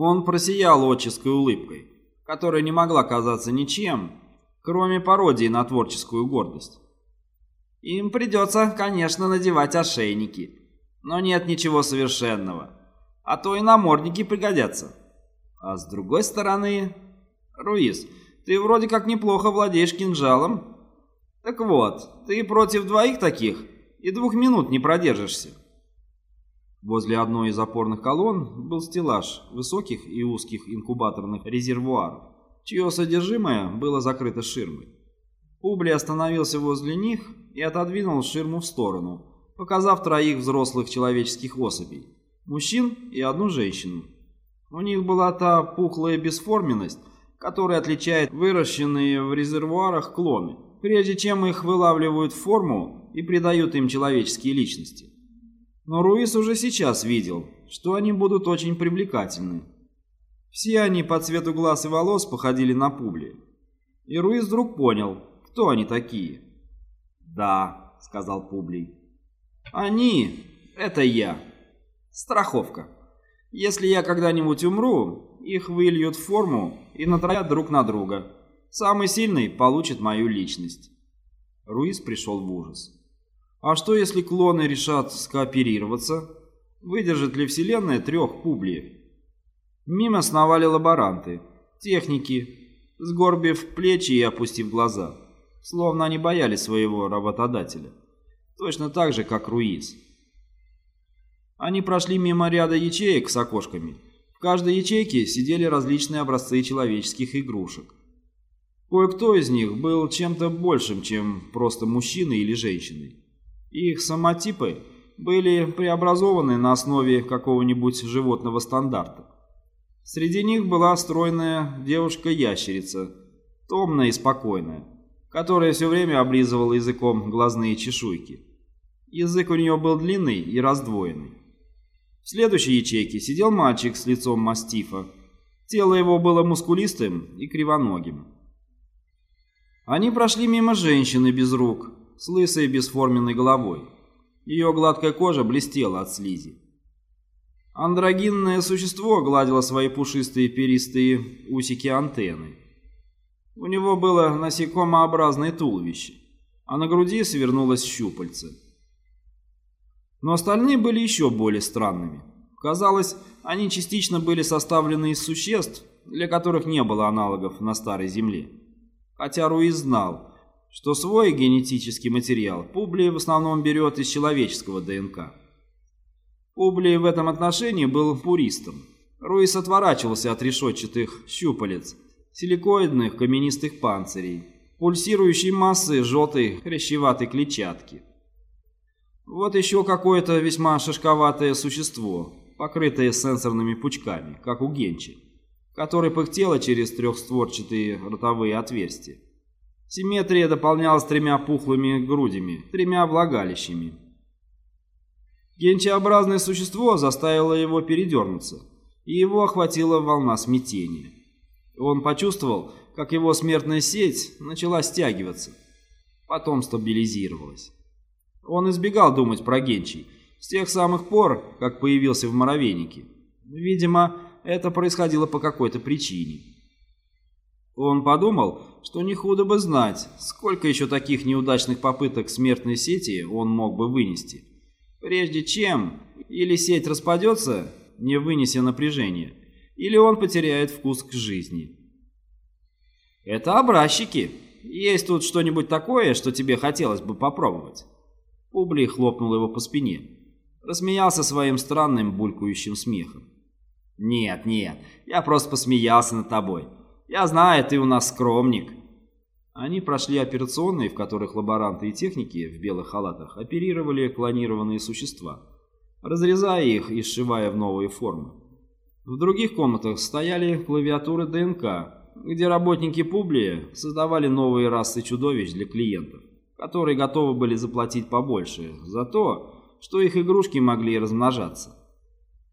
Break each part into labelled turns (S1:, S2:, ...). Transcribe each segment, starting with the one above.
S1: Он просиял отческой улыбкой, которая не могла казаться ничем, кроме пародии на творческую гордость. Им придется, конечно, надевать ошейники, но нет ничего совершенного, а то и намордники пригодятся. А с другой стороны... Руис, ты вроде как неплохо владеешь кинжалом. Так вот, ты против двоих таких и двух минут не продержишься. Возле одной из опорных колонн был стеллаж высоких и узких инкубаторных резервуаров, чье содержимое было закрыто ширмой. Публи остановился возле них и отодвинул ширму в сторону, показав троих взрослых человеческих особей, мужчин и одну женщину. У них была та пухлая бесформенность, которая отличает выращенные в резервуарах клоны, прежде чем их вылавливают в форму и придают им человеческие личности. Но Руис уже сейчас видел, что они будут очень привлекательны. Все они по цвету глаз и волос походили на Публи. И Руис вдруг понял, кто они такие. «Да», — сказал Публий. «Они — это я. Страховка. Если я когда-нибудь умру, их выльют в форму и натроят друг на друга. Самый сильный получит мою личность». Руис пришел в ужас. А что если клоны решат скооперироваться? Выдержит ли Вселенная трех публиев? Мимо сновали лаборанты, техники, сгорбив плечи и опустив глаза, словно они боялись своего работодателя. Точно так же, как Руиз. Они прошли мимо ряда ячеек с окошками. В каждой ячейке сидели различные образцы человеческих игрушек. Кое-кто из них был чем-то большим, чем просто мужчиной или женщиной. Их самотипы были преобразованы на основе какого-нибудь животного стандарта. Среди них была стройная девушка-ящерица, томная и спокойная, которая все время облизывала языком глазные чешуйки. Язык у нее был длинный и раздвоенный. В следующей ячейке сидел мальчик с лицом мастифа. Тело его было мускулистым и кривоногим. Они прошли мимо женщины без рук, с лысой бесформенной головой. Ее гладкая кожа блестела от слизи. Андрогинное существо гладило свои пушистые перистые усики антенны. У него было насекомообразное туловище, а на груди свернулось щупальце. Но остальные были еще более странными. Казалось, они частично были составлены из существ, для которых не было аналогов на Старой Земле. Хотя Руиз знал, что свой генетический материал Публий в основном берет из человеческого ДНК. Публий в этом отношении был пуристом. Руис отворачивался от решетчатых щупалец, силикоидных каменистых панцирей, пульсирующей массы желтой хрящеватой клетчатки. Вот еще какое-то весьма шишковатое существо, покрытое сенсорными пучками, как у Генчи, который пыхтело через трехстворчатые ротовые отверстия. Симметрия дополнялась тремя пухлыми грудями, тремя влагалищами. Генчеобразное существо заставило его передернуться, и его охватила волна смятения. Он почувствовал, как его смертная сеть начала стягиваться, потом стабилизировалась. Он избегал думать про Генчий с тех самых пор, как появился в Моровейнике. Видимо, это происходило по какой-то причине. Он подумал, что не худо бы знать, сколько еще таких неудачных попыток смертной сети он мог бы вынести. Прежде чем или сеть распадется, не вынеся напряжения, или он потеряет вкус к жизни. «Это образчики. Есть тут что-нибудь такое, что тебе хотелось бы попробовать?» Публий хлопнул его по спине. Рассмеялся своим странным булькающим смехом. «Нет, нет, я просто посмеялся над тобой. Я знаю, ты у нас скромник». Они прошли операционные, в которых лаборанты и техники в белых халатах оперировали клонированные существа, разрезая их и сшивая в новые формы. В других комнатах стояли клавиатуры ДНК, где работники Публия создавали новые расы чудовищ для клиентов, которые готовы были заплатить побольше за то, что их игрушки могли размножаться.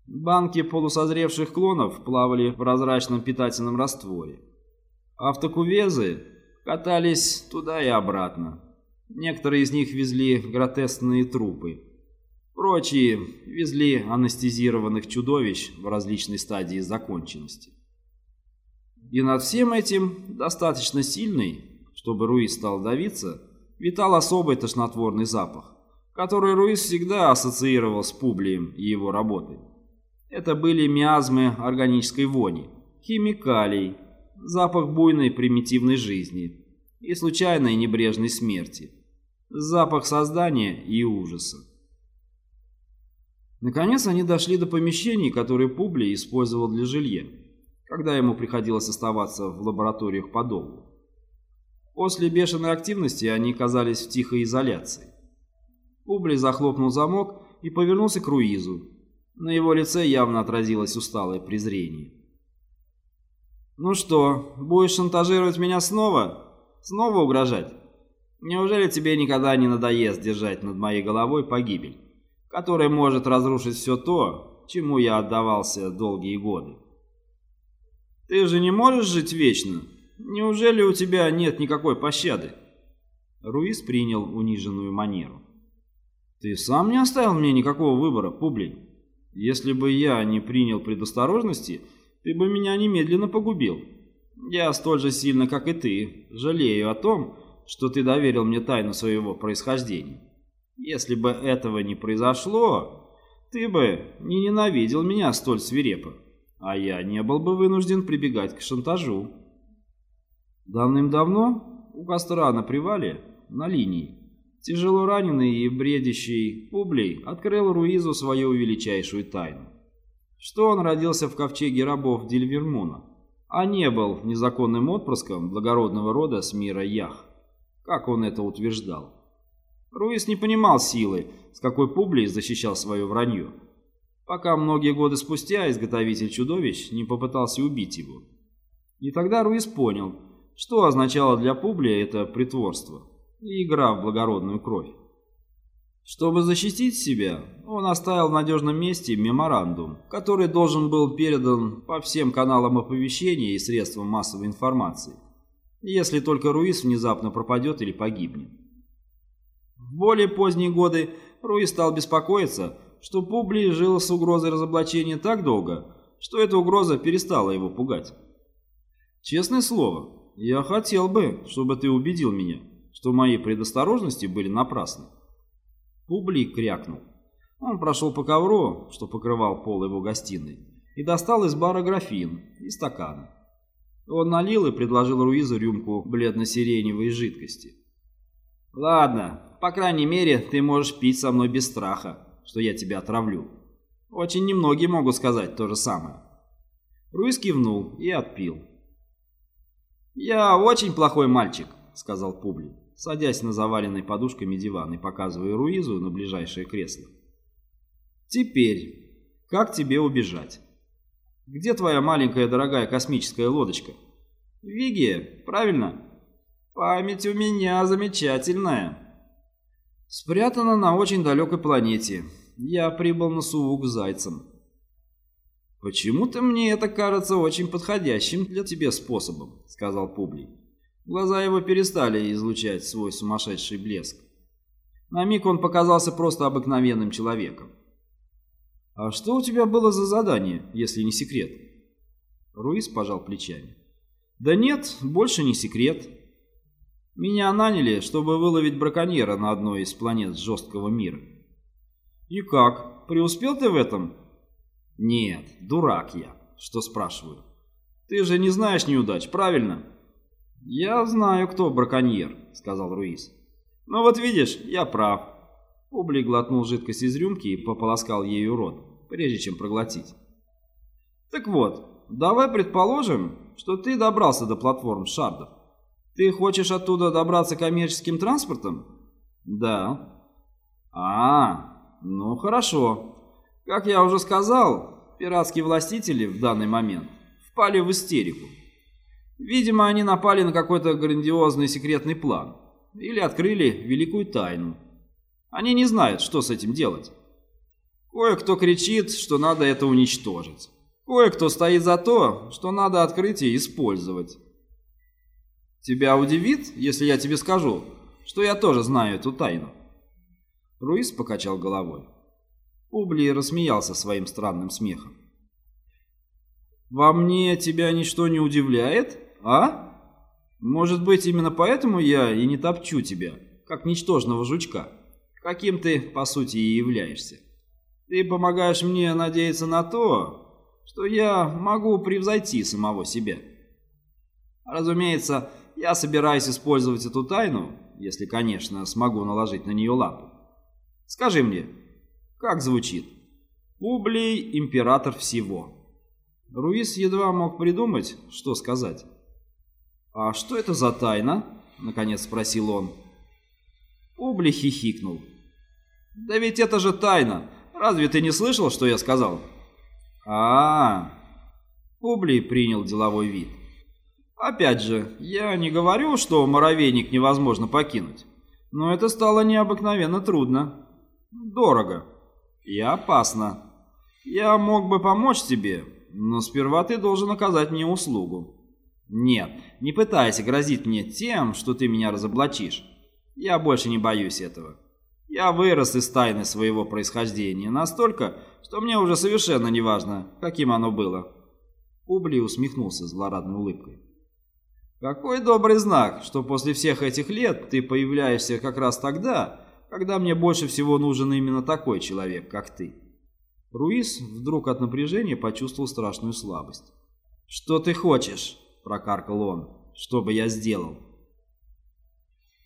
S1: Банки полусозревших клонов плавали в прозрачном питательном растворе. Автокувезы катались туда и обратно. Некоторые из них везли гротескные трупы. Прочие везли анестезированных чудовищ в различной стадии законченности. И над всем этим, достаточно сильный, чтобы Руис стал давиться, витал особый тошнотворный запах, который Руис всегда ассоциировал с Публием и его работой. Это были миазмы органической вони, химикалий, запах буйной примитивной жизни и случайной небрежной смерти, запах создания и ужаса. Наконец они дошли до помещений, которые Публий использовал для жилья, когда ему приходилось оставаться в лабораториях подолгу. После бешеной активности они оказались в тихой изоляции. Публий захлопнул замок и повернулся к Руизу. На его лице явно отразилось усталое презрение. «Ну что, будешь шантажировать меня снова? Снова угрожать? Неужели тебе никогда не надоест держать над моей головой погибель, которая может разрушить все то, чему я отдавался долгие годы? Ты же не можешь жить вечно?» Неужели у тебя нет никакой пощады?» Руис принял униженную манеру. «Ты сам не оставил мне никакого выбора, Публий. Если бы я не принял предосторожности, ты бы меня немедленно погубил. Я столь же сильно, как и ты, жалею о том, что ты доверил мне тайну своего происхождения. Если бы этого не произошло, ты бы не ненавидел меня столь свирепо, а я не был бы вынужден прибегать к шантажу». Давным-давно у костра на привале, на линии, тяжело раненый и бредящий Публей открыл Руизу свою величайшую тайну. Что он родился в ковчеге рабов Дильвермуна, а не был незаконным отпрыском благородного рода с мира Ях, как он это утверждал. Руиз не понимал силы, с какой Публий защищал свое вранье, пока многие годы спустя изготовитель чудовищ не попытался убить его. И тогда Руиз понял, что означало для Публия это притворство и игра в благородную кровь? Чтобы защитить себя, он оставил в надежном месте меморандум, который должен был передан по всем каналам оповещения и средствам массовой информации, если только Руис внезапно пропадет или погибнет. В более поздние годы Руис стал беспокоиться, что Публий жил с угрозой разоблачения так долго, что эта угроза перестала его пугать. Честное слово, я хотел бы, чтобы ты убедил меня, что мои предосторожности были напрасны. Публик крякнул. Он прошел по ковру, что покрывал пол его гостиной, и достал из бара графин и стаканы. Он налил и предложил Руизу рюмку бледно-сиреневой жидкости. «Ладно, по крайней мере, ты можешь пить со мной без страха, что я тебя отравлю. Очень немногие могут сказать то же самое». Руиз кивнул и отпил. «Я очень плохой мальчик», — сказал Публи, садясь на заваленный подушками диван и показывая Руизу на ближайшее кресло. «Теперь, как тебе убежать? Где твоя маленькая дорогая космическая лодочка? Вигия, правильно? Память у меня замечательная. Спрятана на очень далекой планете. Я прибыл на Сувук зайцем. «Почему-то мне это кажется очень подходящим для тебя способом», — сказал Публий. Глаза его перестали излучать свой сумасшедший блеск. На миг он показался просто обыкновенным человеком. «А что у тебя было за задание, если не секрет?» Руис пожал плечами. «Да нет, больше не секрет. Меня наняли, чтобы выловить браконьера на одной из планет жесткого мира». «И как? Преуспел ты в этом?» «Нет, дурак я. Что спрашиваю? Ты же не знаешь неудач, правильно?» «Я знаю, кто браконьер», — сказал Руис. «Ну вот видишь, я прав». Публи глотнул жидкость из рюмки и пополоскал ею рот, прежде чем проглотить. «Так вот, давай предположим, что ты добрался до платформ шардов. Ты хочешь оттуда добраться коммерческим транспортом?» «Да». «А, ну хорошо. Как я уже сказал, пиратские властители в данный момент впали в истерику. Видимо, они напали на какой-то грандиозный секретный план или открыли великую тайну. Они не знают, что с этим делать. Кое-кто кричит, что надо это уничтожить. Кое-кто стоит за то, что надо открытие использовать. Тебя удивит, если я тебе скажу, что я тоже знаю эту тайну?» Руис покачал головой. Публий рассмеялся своим странным смехом. «Во мне тебя ничто не удивляет, а? Может быть, именно поэтому я и не топчу тебя, как ничтожного жучка, каким ты, по сути, и являешься. Ты помогаешь мне надеяться на то, что я могу превзойти самого себя. Разумеется, я собираюсь использовать эту тайну, если, конечно, смогу наложить на нее лапу. Скажи мне, как звучит? Публий – император всего. Руис едва мог придумать, что сказать. «А что это за тайна?» – наконец спросил он. Публий хихикнул. «Да ведь это же тайна! Разве ты не слышал, что я сказал?» а, -а, -а. Публий принял деловой вид. «Опять же, я не говорю, что муравейник невозможно покинуть, но это стало необыкновенно трудно, дорого и опасно. Я мог бы помочь тебе, но сперва ты должен оказать мне услугу. Нет, не пытайся грозить мне тем, что ты меня разоблачишь. Я больше не боюсь этого. Я вырос из тайны своего происхождения настолько, что мне уже совершенно не важно, каким оно было. Публий усмехнулся злорадной улыбкой. Какой добрый знак, что после всех этих лет ты появляешься как раз тогда, когда мне больше всего нужен именно такой человек, как ты. Руис вдруг от напряжения почувствовал страшную слабость. «Что ты хочешь?» – прокаркал он. «Что бы я сделал?»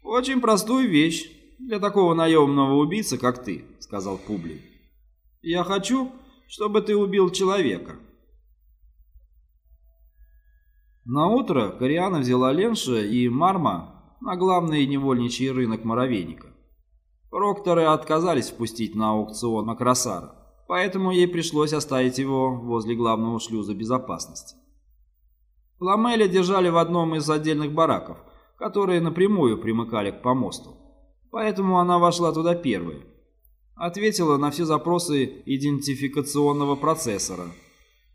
S1: «Очень простую вещь для такого наемного убийцы, как ты», — сказал Публий. «Я хочу, чтобы ты убил человека». На утро Кориана взяла Ленша и Марма на главный невольничий рынок Моровейника. Прокторы отказались впустить на аукцион Макрасара, поэтому ей пришлось оставить его возле главного шлюза безопасности. Ламеля держали в одном из отдельных бараков, которые напрямую примыкали к помосту. Поэтому она вошла туда первой. Ответила на все запросы идентификационного процессора,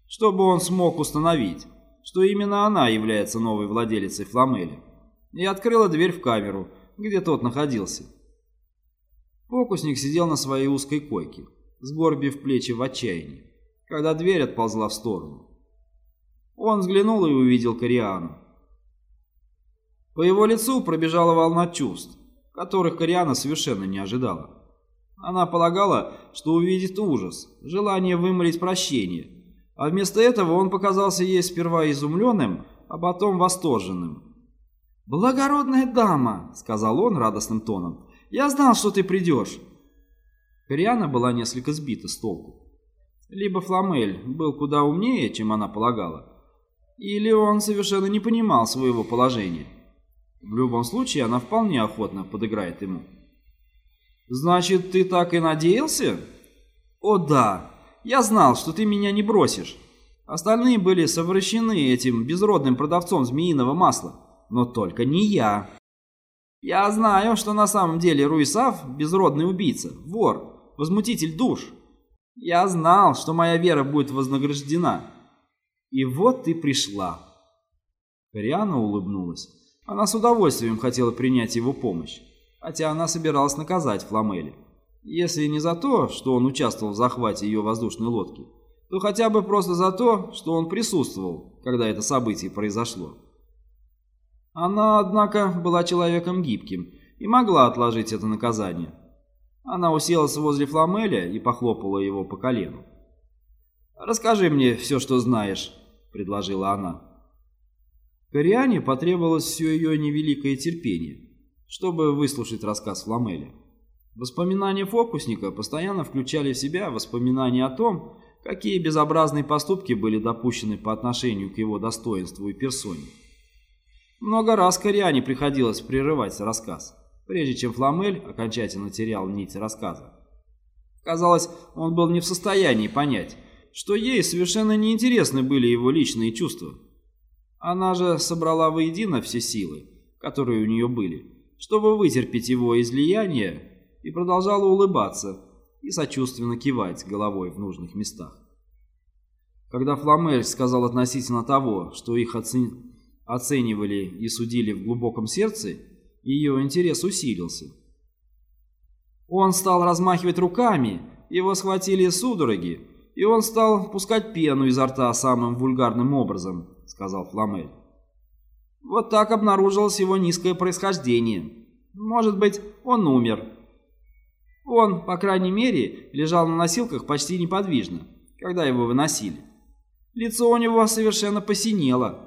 S1: чтобы он смог установить, что именно она является новой владелицей Фламели, и открыла дверь в камеру, где тот находился. Фокусник сидел на своей узкой койке, сгорбив плечи в отчаянии, когда дверь отползла в сторону. Он взглянул и увидел Кориану. По его лицу пробежала волна чувств, которых Кориана совершенно не ожидала. Она полагала, что увидит ужас, желание вымолить прощение, а вместо этого он показался ей сперва изумленным, а потом восторженным. «Благородная дама!» — сказал он радостным тоном. «Я знал, что ты придешь!» Кориана была несколько сбита с толку. Либо Фламель был куда умнее, чем она полагала, или он совершенно не понимал своего положения. В любом случае, она вполне охотно подыграет ему. «Значит, ты так и надеялся?» «О да, я знал, что ты меня не бросишь. Остальные были совращены этим безродным продавцом змеиного масла, но только не я. Я знаю, что на самом деле Руисав – безродный убийца, вор, возмутитель душ. Я знал, что моя вера будет вознаграждена. И вот ты пришла». Кориана улыбнулась. Она с удовольствием хотела принять его помощь, хотя она собиралась наказать Фламели. Если не за то, что он участвовал в захвате ее воздушной лодки, то хотя бы просто за то, что он присутствовал, когда это событие произошло. Она, однако, была человеком гибким и могла отложить это наказание. Она уселась возле Фламеля и похлопала его по колену. «Расскажи мне все, что знаешь», — предложила она. Кориане потребовалось все ее невеликое терпение, чтобы выслушать рассказ Фламеля. Воспоминания фокусника постоянно включали в себя воспоминания о том, какие безобразные поступки были допущены по отношению к его достоинству и персоне. Много раз Кориане приходилось прерывать рассказ, прежде чем Фламель окончательно терял нить рассказа. Казалось, он был не в состоянии понять, что ей совершенно неинтересны были его личные чувства. Она же собрала воедино все силы, которые у нее были, чтобы вытерпеть его излияние, и продолжала улыбаться и сочувственно кивать головой в нужных местах. Когда Фламель сказал относительно того, что их оцени... оценивали и судили в глубоком сердце, ее интерес усилился. Он стал размахивать руками, его схватили судороги, и он стал пускать пену изо рта самым вульгарным образом», — сказал Фламель. «Вот так обнаружилось его низкое происхождение. Может быть, он умер. Он, по крайней мере, лежал на носилках почти неподвижно, когда его выносили. Лицо у него совершенно посинело».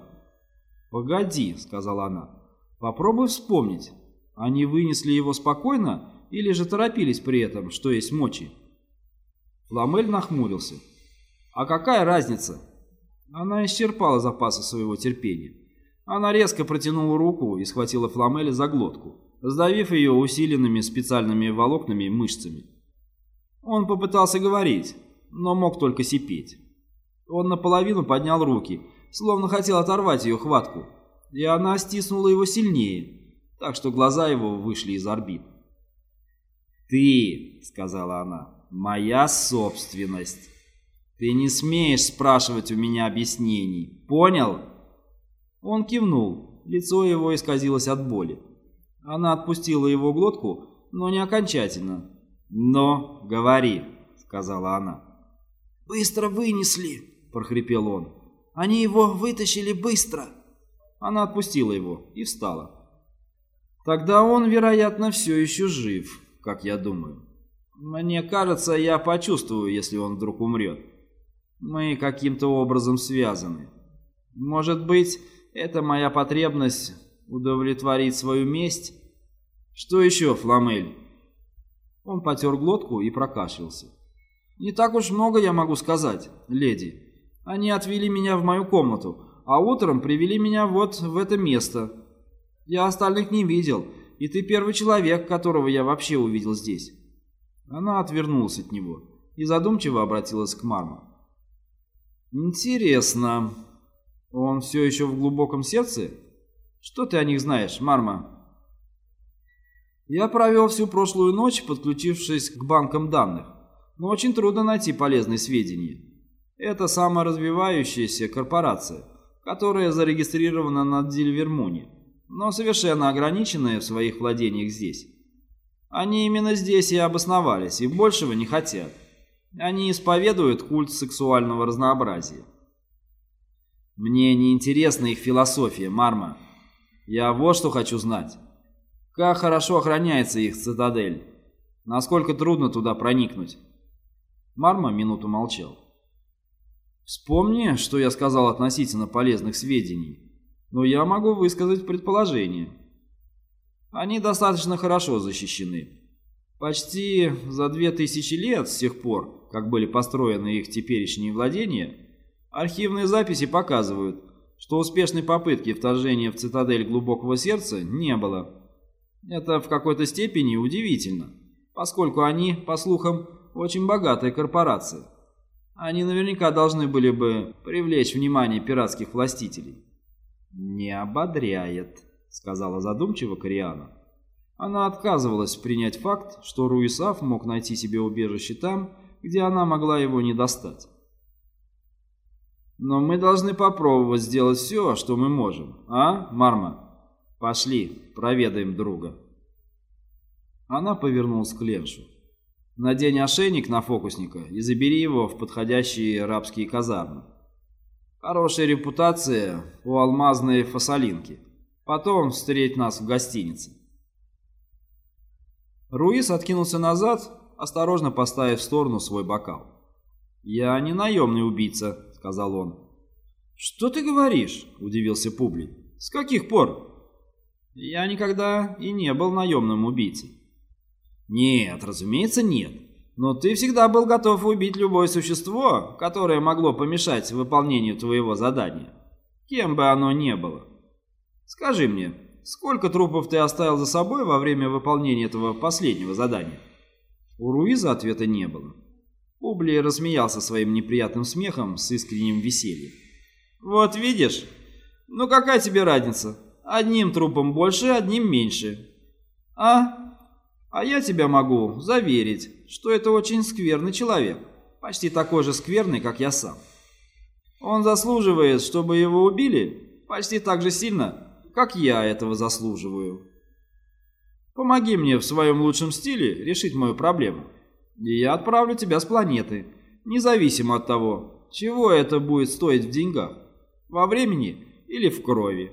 S1: «Погоди», — сказала она, — «попробуй вспомнить. Они вынесли его спокойно или же торопились при этом, что есть мочи?» Фламель нахмурился. «А какая разница?» Она исчерпала запасы своего терпения. Она резко протянула руку и схватила Фламеля за глотку, сдавив ее усиленными специальными волокнами и мышцами. Он попытался говорить, но мог только сипеть. Он наполовину поднял руки, словно хотел оторвать ее хватку, и она стиснула его сильнее, так что глаза его вышли из орбит. «Ты», — сказала она, моя собственность. Ты не смеешь спрашивать у меня объяснений. Понял?» Он кивнул. Лицо его исказилось от боли. Она отпустила его глотку, но не окончательно. «Но, говори», — сказала она. «Быстро вынесли», — прохрипел он. «Они его вытащили быстро». Она отпустила его и встала. «Тогда он, вероятно, все еще жив, как я думаю». Мне кажется, я почувствую, если он вдруг умрет. Мы каким-то образом связаны. Может быть, это моя потребность удовлетворить свою месть? Что еще, Фламель?» Он потер глотку и прокашлялся. «Не так уж много я могу сказать, леди. Они отвели меня в мою комнату, а утром привели меня вот в это место. Я остальных не видел, и ты первый человек, которого я вообще увидел здесь. Она отвернулась от него и задумчиво обратилась к Марму. «Интересно, он все еще в глубоком сердце? Что ты о них знаешь, Марма?» «Я провел всю прошлую ночь, подключившись к банкам данных, но очень трудно найти полезные сведения. Это саморазвивающаяся корпорация, которая зарегистрирована на Дильвермуне, но совершенно ограниченная в своих владениях здесь. Они именно здесь и обосновались, и большего не хотят. Они исповедуют культ сексуального разнообразия. Мне не интересна их философия, Марма. Я вот что хочу знать. Как хорошо охраняется их цитадель? Насколько трудно туда проникнуть? Марма минуту молчал. Вспомни, что я сказал относительно полезных сведений, но я могу высказать предположение. Они достаточно хорошо защищены. Почти за две тысячи лет с тех пор, как были построены их теперешние владения, архивные записи показывают, что успешной попытки вторжения в цитадель глубокого сердца не было. Это в какой-то степени удивительно, поскольку они, по слухам, очень богатая корпорация. Они наверняка должны были бы привлечь внимание пиратских властителей. Не ободряет. — сказала задумчиво Кориана. Она отказывалась принять факт, что Руисав мог найти себе убежище там, где она могла его не достать. «Но мы должны попробовать сделать все, что мы можем, а, Марма? Пошли, проведаем друга». Она повернулась к Леншу. «Надень ошейник на фокусника и забери его в подходящие рабские казармы. Хорошая репутация у алмазной фасолинки». Потом встреть нас в гостинице. Руис откинулся назад, осторожно поставив в сторону свой бокал. «Я не наемный убийца», — сказал он. «Что ты говоришь?» — удивился Публий. «С каких пор?» «Я никогда и не был наемным убийцей». «Нет, разумеется, нет. Но ты всегда был готов убить любое существо, которое могло помешать выполнению твоего задания, кем бы оно ни было». Скажи мне, сколько трупов ты оставил за собой во время выполнения этого последнего задания?» У Руиза ответа не было. Публий рассмеялся своим неприятным смехом с искренним весельем. «Вот видишь? Ну какая тебе разница? Одним трупом больше, одним меньше. А? А я тебя могу заверить, что это очень скверный человек, почти такой же скверный, как я сам. Он заслуживает, чтобы его убили почти так же сильно, как я этого заслуживаю. Помоги мне в своем лучшем стиле решить мою проблему. И я отправлю тебя с планеты, независимо от того, чего это будет стоить в деньгах, во времени или в крови.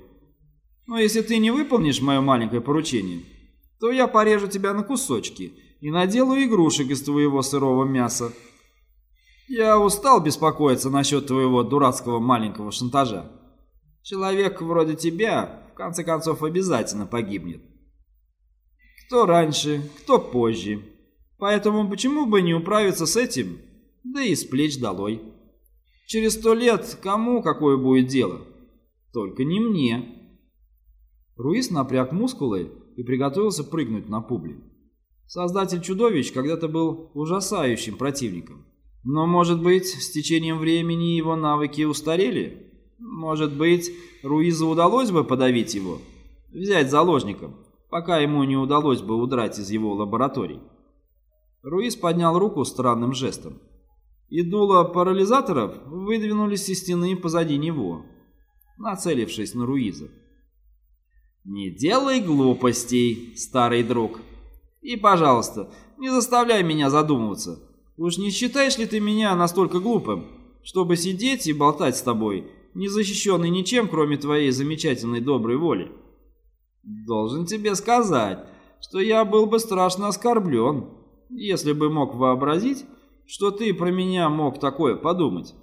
S1: Но если ты не выполнишь мое маленькое поручение, то я порежу тебя на кусочки и наделаю игрушек из твоего сырого мяса. Я устал беспокоиться насчет твоего дурацкого маленького шантажа. Человек вроде тебя, в конце концов, обязательно погибнет. Кто раньше, кто позже. Поэтому почему бы не управиться с этим, да и с плеч долой. Через сто лет кому какое будет дело? Только не мне. Руис напряг мускулы и приготовился прыгнуть на публи. Создатель чудовищ когда-то был ужасающим противником. Но, может быть, с течением времени его навыки устарели? Может быть, Руизу удалось бы подавить его? Взять заложником, пока ему не удалось бы удрать из его лабораторий? Руиз поднял руку странным жестом. И дуло парализаторов выдвинулись из стены позади него, нацелившись на Руиза. «Не делай глупостей, старый друг. И, пожалуйста, не заставляй меня задумываться. Уж не считаешь ли ты меня настолько глупым, чтобы сидеть и болтать с тобой, не защищенный ничем, кроме твоей замечательной доброй воли? Должен тебе сказать, что я был бы страшно оскорблен, если бы мог вообразить, что ты про меня мог такое подумать.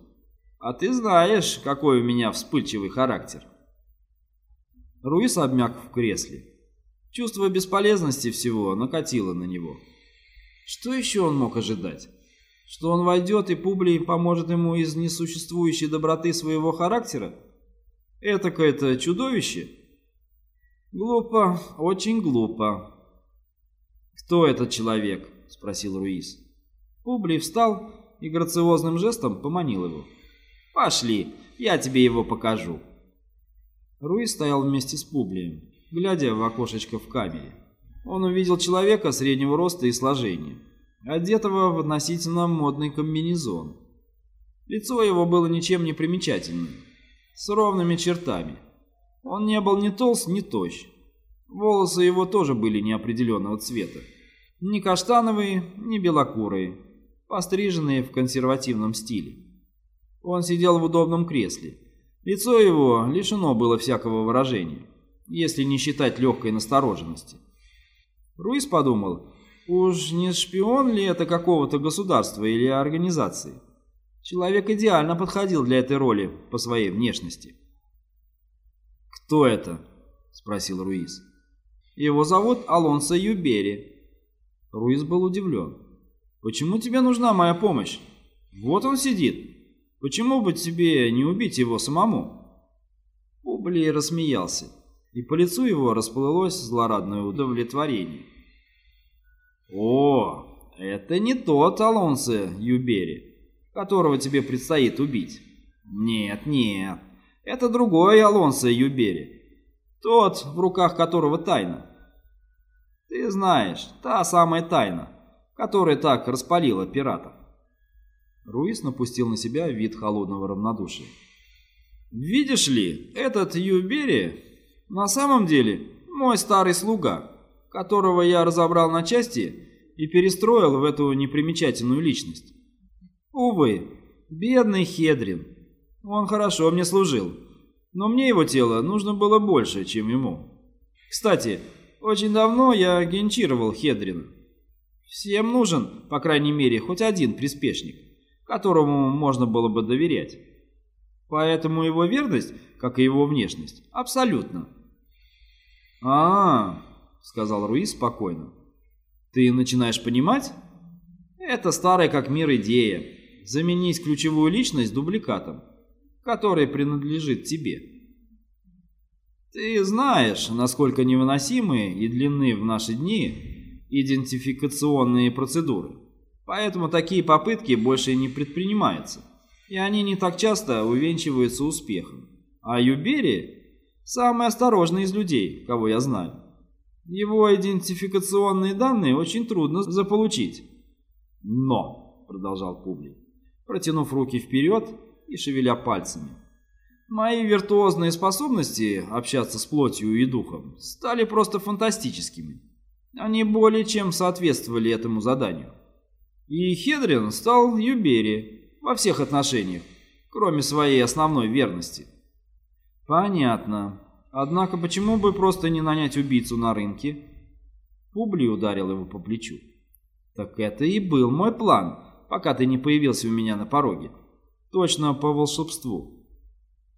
S1: А ты знаешь, какой у меня вспыльчивый характер. Руис обмяк в кресле. Чувство бесполезности всего накатило на него. Что еще он мог ожидать? Что он войдет и Публий поможет ему из несуществующей доброты своего характера? Это какое-то чудовище? Глупо, очень глупо. «Кто этот человек?» – спросил Руис. Публий встал и грациозным жестом поманил его. «Пошли, я тебе его покажу». Руи стоял вместе с Публием, глядя в окошечко в камере. Он увидел человека среднего роста и сложения, одетого в относительно модный комбинезон. Лицо его было ничем не примечательным, с ровными чертами. Он не был ни толст, ни тощ. Волосы его тоже были неопределенного цвета. Ни каштановые, ни белокурые, постриженные в консервативном стиле. Он сидел в удобном кресле, Лицо его лишено было всякого выражения, если не считать легкой настороженности. Руис подумал, уж не шпион ли это какого-то государства или организации? Человек идеально подходил для этой роли по своей внешности. «Кто это?» – спросил Руис. «Его зовут Алонсо Юбери». Руис был удивлен. «Почему тебе нужна моя помощь? Вот он сидит, Почему бы тебе не убить его самому?» Публий рассмеялся, и по лицу его расплылось злорадное удовлетворение. «О, это не тот Алонсо Юбери, которого тебе предстоит убить. Нет, нет, это другой Алонсо Юбери, тот, в руках которого тайна. Ты знаешь, та самая тайна, которая так распалила пиратов. Руис напустил на себя вид холодного равнодушия. «Видишь ли, этот Юбери на самом деле мой старый слуга, которого я разобрал на части и перестроил в эту непримечательную личность. Увы, бедный Хедрин. Он хорошо мне служил, но мне его тело нужно было больше, чем ему. Кстати, очень давно я генчировал Хедрина. Всем нужен, по крайней мере, хоть один приспешник которому можно было бы доверять. Поэтому его верность, как и его внешность, абсолютно. а, -а, -а сказал Руис спокойно. «Ты начинаешь понимать? Это старая как мир идея. Заменить ключевую личность дубликатом, который принадлежит тебе. Ты знаешь, насколько невыносимы и длинны в наши дни идентификационные процедуры. Поэтому такие попытки больше не предпринимаются, и они не так часто увенчиваются успехом. А Юбери – самый осторожный из людей, кого я знаю. Его идентификационные данные очень трудно заполучить. Но, продолжал Публий, протянув руки вперед и шевеля пальцами, мои виртуозные способности общаться с плотью и духом стали просто фантастическими. Они более чем соответствовали этому заданию. И Хедрин стал Юбери во всех отношениях, кроме своей основной верности. Понятно. Однако почему бы просто не нанять убийцу на рынке? Публи ударил его по плечу. Так это и был мой план, пока ты не появился у меня на пороге. Точно по волшебству.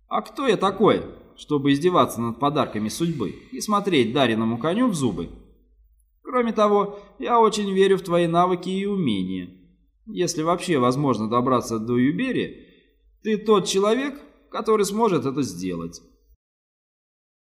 S1: А кто я такой, чтобы издеваться над подарками судьбы и смотреть дареному коню в зубы? Кроме того, я очень верю в твои навыки и умения. Если вообще возможно добраться до Юбери, ты тот человек, который сможет это сделать.